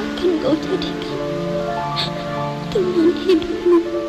akan kau jadikan teman hidupmu.